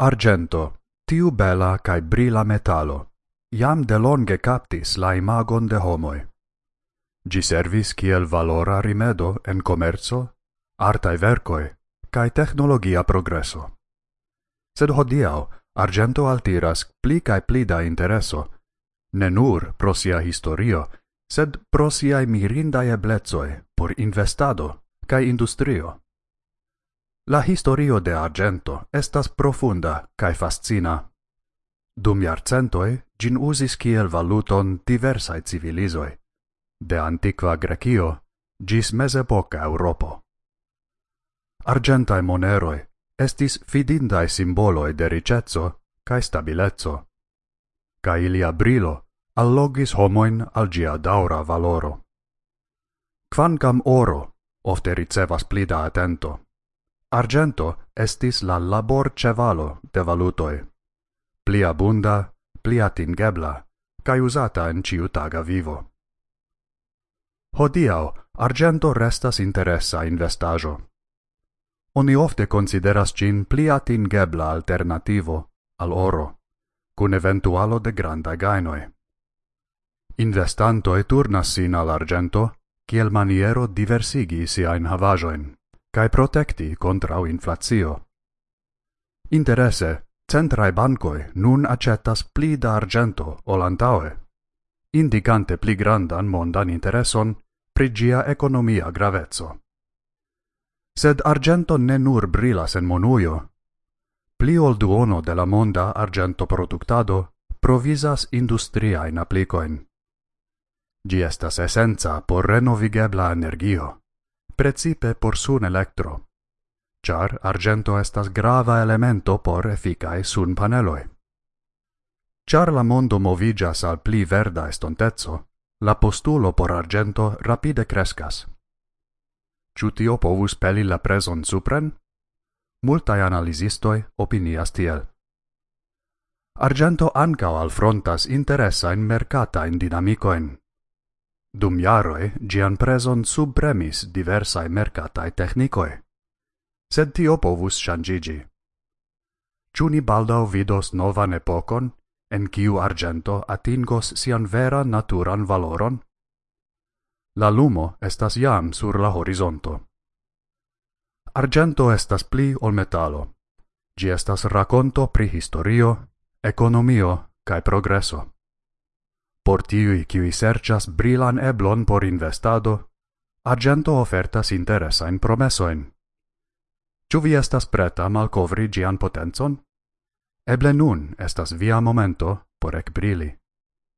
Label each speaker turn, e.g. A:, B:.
A: Argento, tiu bela cae brila metalo, jam delonge captis la imagon de homoi. Gi servis kiel valora rimedo en commerzo, artae vercoi, cae technologia progresso. Sed hodiau, argento altiras pli cae pli da intereso, ne nur pro sia historio, sed pro siae mirindae eblezoe por investado cae industrio. La historio de argento estas profunda kaj fascina. Dum jarcentoj gin uzis kiel valuton diversaj civilizoj, de antikva Grekio gis mezepoca Europo. Argentae moneroi estis fidindae simboloi de ricezzo cae stabilezzo, ca ilia brilo allogis homoin al gia daura valoro. Quancam oro ofte ricevas plida atento, Argento estis la labor cevalo de valutoi, pli abunda, pli atingebla kaj uzata en ĉiutaga vivo. Hodiaŭ argento restas interesa investajo. Oni ofte konsideras cin pli atingebla alternativo al oro, kun eventualo de granda gainoi. Investanto e turnas sin al argento kiel maniero diversigi siain havajoin cae protecti contra inflatio. Interesse, centrae bancoi nun accettas pli da argento olantaue, indicante pli grandan mondan intereson prigia economia gravezzo. Sed argento ne nur brilas en monuio. Pli ol duono de la monda argento productado provisas industriaen aplicoin. Gi estas essenza por renovigebla energio precipe por sun electro, char argento estas grava elemento por efficae sun paneloi. Char la mondo movigas al pli verda estontezzo, la postulo por argento rapide crescas. Ciutio povus peli la preson supren? Multae analisistoi opinias tiel. Argento ancao alfrontas mercata in dinamicoen, Dum jaroj gian prezon subpremis diversae mercatae technicoe. Sed tio povus ŝanĝiĝi. Ĉu ni vidos novan epocon, en ciu argento atingos sian vera naturan valoron? La lumo estas jam sur la horizonto. Argento estas pli ol metalo. Gi estas raconto pri historio, economio cae progreso. Por tiui qui serĉas brilan eblon por investado, Argento ofertas interesajn promesoin. Ĉu vi estas preta malcovri gian potenzon? Eble nun estas via momento por ekbrili.